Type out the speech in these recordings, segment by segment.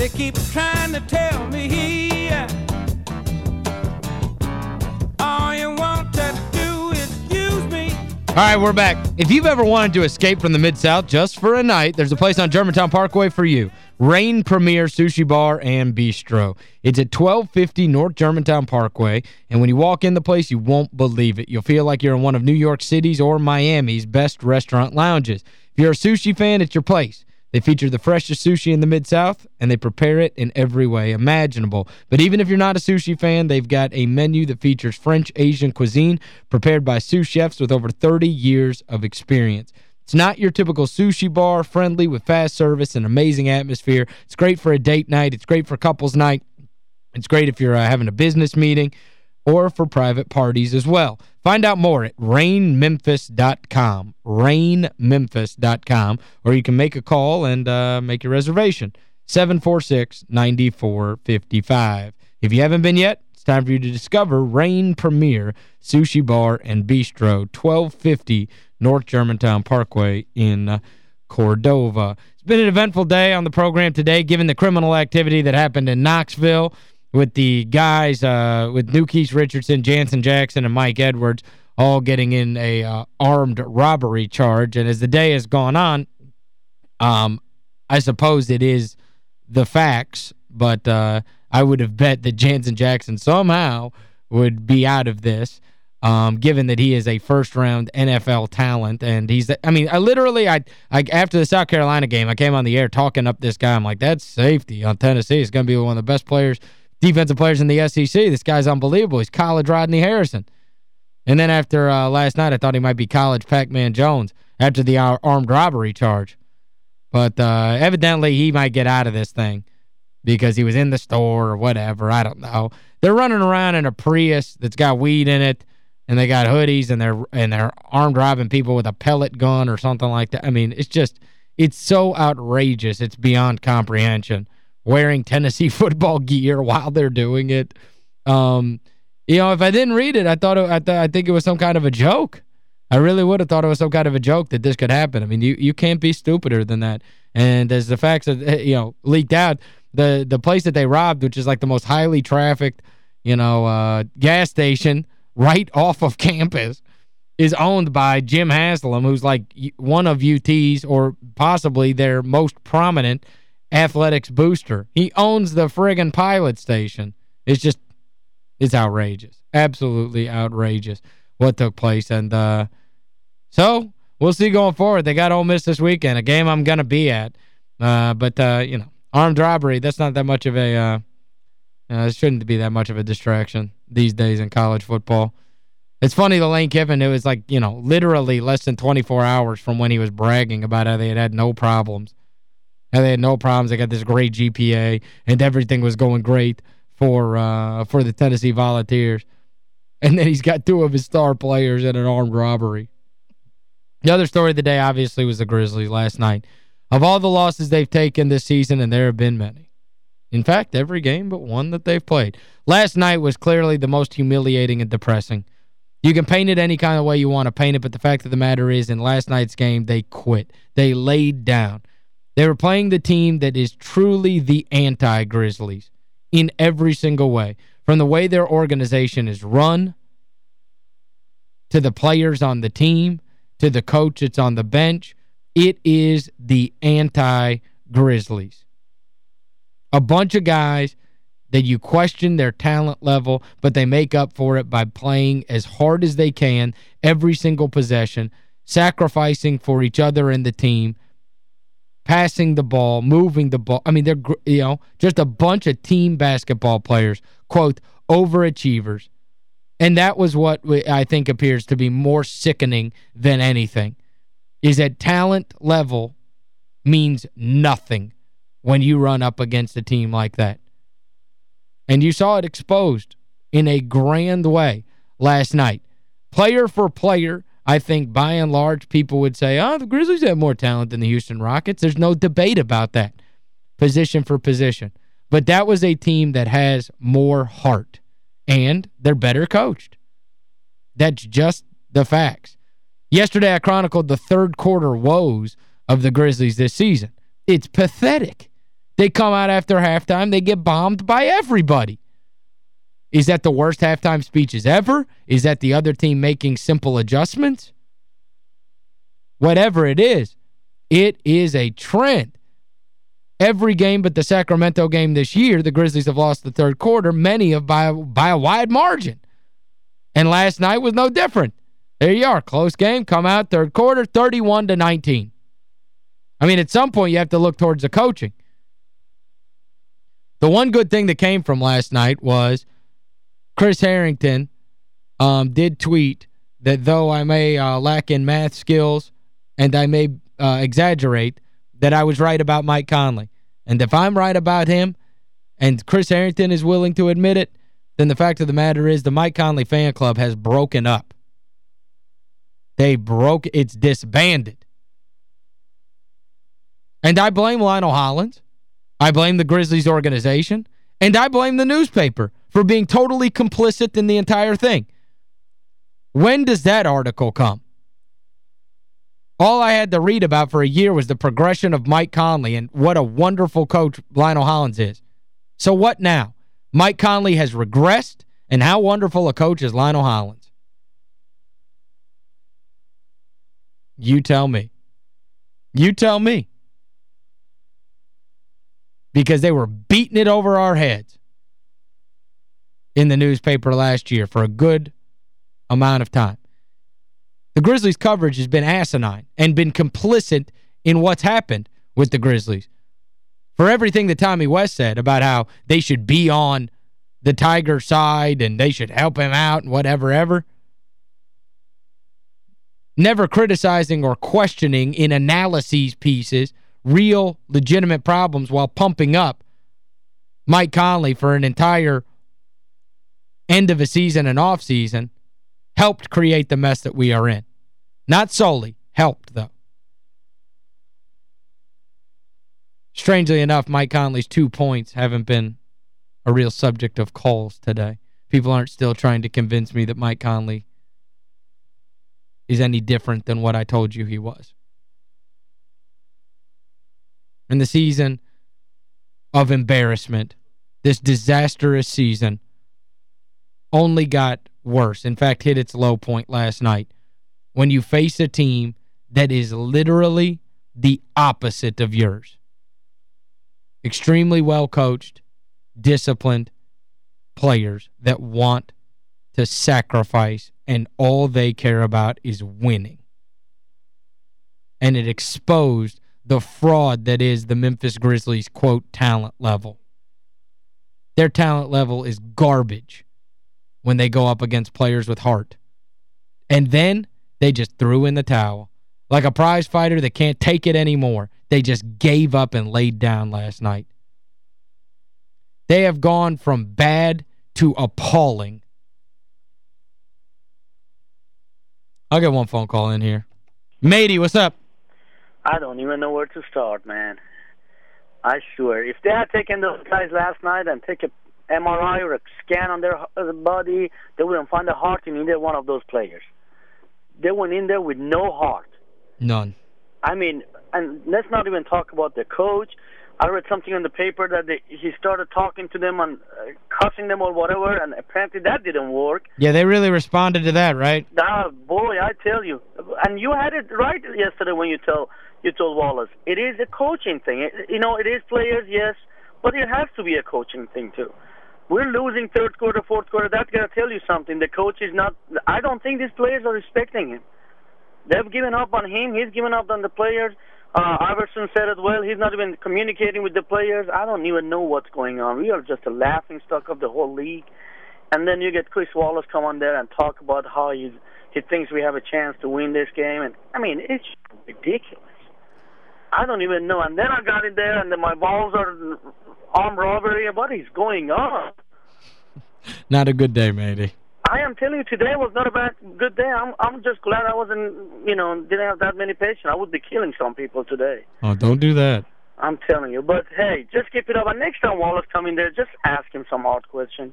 They keep trying to tell me all you want to do is use me. All right, we're back. If you've ever wanted to escape from the Mid-South just for a night, there's a place on Germantown Parkway for you. Rain Premier Sushi Bar and Bistro. It's at 1250 North Germantown Parkway, and when you walk in the place, you won't believe it. You'll feel like you're in one of New York City's or Miami's best restaurant lounges. If you're a sushi fan, it's your place. They feature the freshest sushi in the Mid-South, and they prepare it in every way imaginable. But even if you're not a sushi fan, they've got a menu that features French Asian cuisine prepared by sous chefs with over 30 years of experience. It's not your typical sushi bar, friendly with fast service and amazing atmosphere. It's great for a date night. It's great for couples night. It's great if you're uh, having a business meeting or for private parties as well. Find out more at rainmemphis.com, rainmemphis.com, or you can make a call and uh, make your reservation, 746-9455. If you haven't been yet, it's time for you to discover Rain Premier Sushi Bar and Bistro, 1250 North Germantown Parkway in Cordova. It's been an eventful day on the program today, given the criminal activity that happened in Knoxville with the guys, uh, with Nu'Keese Richardson, Janzen Jackson, and Mike Edwards all getting in a uh, armed robbery charge. And as the day has gone on, um, I suppose it is the facts, but uh, I would have bet that Janzen Jackson somehow would be out of this, um, given that he is a first-round NFL talent. And he's, I mean, I literally, I, I after the South Carolina game, I came on the air talking up this guy. I'm like, that's safety on Tennessee. He's going to be one of the best players – defensive players in the SEC. This guy's unbelievable. He's college Rodney Harrison. And then after uh, last night, I thought he might be college Pac-Man Jones after the armed robbery charge. But uh, evidently, he might get out of this thing because he was in the store or whatever. I don't know. They're running around in a Prius that's got weed in it, and they got hoodies, and they're and they're armed robbing people with a pellet gun or something like that. I mean, it's just, it's so outrageous. It's beyond comprehension wearing Tennessee football gear while they're doing it. Um, you know, if I didn't read it, I thought it, I, th I think it was some kind of a joke. I really would have thought it was some kind of a joke that this could happen. I mean, you you can't be stupider than that. And as the facts that eh, you know leaked out, the the place that they robbed, which is like the most highly trafficked, you know, uh, gas station right off of campus, is owned by Jim Haslam, who's like one of UT's or possibly their most prominent athletics booster. He owns the friggin' pilot station. It's just, it's outrageous. Absolutely outrageous what took place. And uh, so, we'll see going forward. They got Ole Miss this weekend, a game I'm going to be at. Uh, but, uh, you know, armed robbery, that's not that much of a, uh, uh, it shouldn't be that much of a distraction these days in college football. It's funny, the Lane Kiffin, it was like, you know, literally less than 24 hours from when he was bragging about how they had had no problems and they had no problems. They got this great GPA, and everything was going great for uh, for the Tennessee Volunteers. And then he's got two of his star players in an armed robbery. The other story of the day, obviously, was the Grizzlies last night. Of all the losses they've taken this season, and there have been many. In fact, every game but one that they've played. Last night was clearly the most humiliating and depressing. You can paint it any kind of way you want to paint it, but the fact of the matter is, in last night's game, they quit. They laid down. They were playing the team that is truly the anti-Grizzlies in every single way. From the way their organization is run, to the players on the team, to the coach that's on the bench, it is the anti-Grizzlies. A bunch of guys that you question their talent level, but they make up for it by playing as hard as they can every single possession, sacrificing for each other and the team, passing the ball, moving the ball. I mean, they're, you know, just a bunch of team basketball players, quote, overachievers. And that was what I think appears to be more sickening than anything, is that talent level means nothing when you run up against a team like that. And you saw it exposed in a grand way last night. Player for player, I think by and large people would say, oh, the Grizzlies have more talent than the Houston Rockets. There's no debate about that, position for position. But that was a team that has more heart, and they're better coached. That's just the facts. Yesterday, I chronicled the third quarter woes of the Grizzlies this season. It's pathetic. They come out after halftime, they get bombed by everybody. Is that the worst halftime speeches ever? Is that the other team making simple adjustments? Whatever it is, it is a trend. Every game but the Sacramento game this year, the Grizzlies have lost the third quarter, many of by, by a wide margin. And last night was no different. There you are, close game, come out third quarter, 31 to 19. I mean, at some point you have to look towards the coaching. The one good thing that came from last night was Chris Herrington um, did tweet that though I may uh, lack in math skills and I may uh, exaggerate, that I was right about Mike Conley. And if I'm right about him and Chris Herrington is willing to admit it, then the fact of the matter is the Mike Conley fan club has broken up. They broke, it's disbanded. And I blame Lionel Hollins. I blame the Grizzlies organization. And I blame the newspaper for being totally complicit in the entire thing. When does that article come? All I had to read about for a year was the progression of Mike Conley and what a wonderful coach Lionel Hollins is. So what now? Mike Conley has regressed, and how wonderful a coach is Lionel Hollins? You tell me. You tell me. Because they were beating it over our heads in the newspaper last year for a good amount of time. The Grizzlies coverage has been asinine and been complicit in what's happened with the Grizzlies. For everything that Tommy West said about how they should be on the Tiger side and they should help him out and whatever ever. Never criticizing or questioning in analyses pieces real legitimate problems while pumping up Mike Conley for an entire end of a season and off season helped create the mess that we are in. Not solely, helped, though. Strangely enough, Mike Conley's two points haven't been a real subject of calls today. People aren't still trying to convince me that Mike Conley is any different than what I told you he was. And the season of embarrassment, this disastrous season, only got worse. In fact, hit its low point last night when you face a team that is literally the opposite of yours. Extremely well coached, disciplined players that want to sacrifice and all they care about is winning. And it exposed the fraud that is the Memphis Grizzlies, quote, talent level. Their talent level is garbage when they go up against players with heart. And then they just threw in the towel. Like a prize fighter that can't take it anymore. They just gave up and laid down last night. They have gone from bad to appalling. I'll get one phone call in here. Matey, what's up? I don't even know where to start, man. I swear, if they had taken those guys last night and take a MRI or a scan on their uh, body, they wouldn't find a heart in either one of those players. They went in there with no heart. None. I mean, and let's not even talk about the coach. I read something in the paper that they, he started talking to them and uh, cussing them or whatever, and apparently that didn't work. Yeah, they really responded to that, right? Ah, boy, I tell you. And you had it right yesterday when you tell you told Wallace. It is a coaching thing. It, you know, it is players, yes, but it has to be a coaching thing too. We're losing third quarter, fourth quarter. That's to tell you something. The coach is not. I don't think these players are respecting him. They've given up on him. He's given up on the players. Uh, Iverson said it well. He's not even communicating with the players. I don't even know what's going on. We are just a laughing stock of the whole league. And then you get Chris Wallace come on there and talk about how he he thinks we have a chance to win this game. And I mean, it's ridiculous. I don't even know. And then I got in there, and then my balls are armed robbery. What is going on? Not a good day, matey. I am telling you, today was not a bad, good day. I'm, I'm just glad I wasn't, you know, didn't have that many patients. I would be killing some people today. Oh, don't do that. I'm telling you. But, hey, just keep it up. And next time Wallace come in there, just ask him some hard question.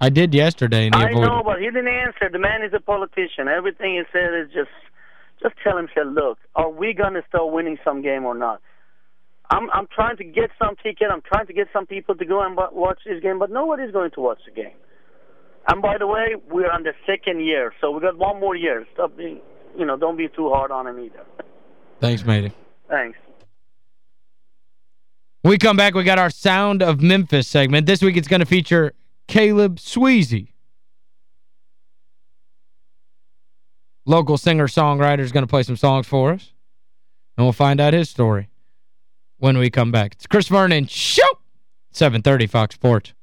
I did yesterday, and he I avoided. know, but he didn't answer. The man is a politician. Everything he said is just, just tell him, say, look, are we going to start winning some game or not? I'm I'm trying to get some ticket. I'm trying to get some people to go and watch this game, but nobody's going to watch the game. And by the way, we're on the second year, so we got one more year. Stop being, you know, don't be too hard on him either. Thanks, matey. Thanks. When we come back, we got our Sound of Memphis segment. This week it's going to feature Caleb Sweezy. Local singer-songwriter is going to play some songs for us. And we'll find out his story when we come back. It's Chris Vernon Show! 730 Fox Sports.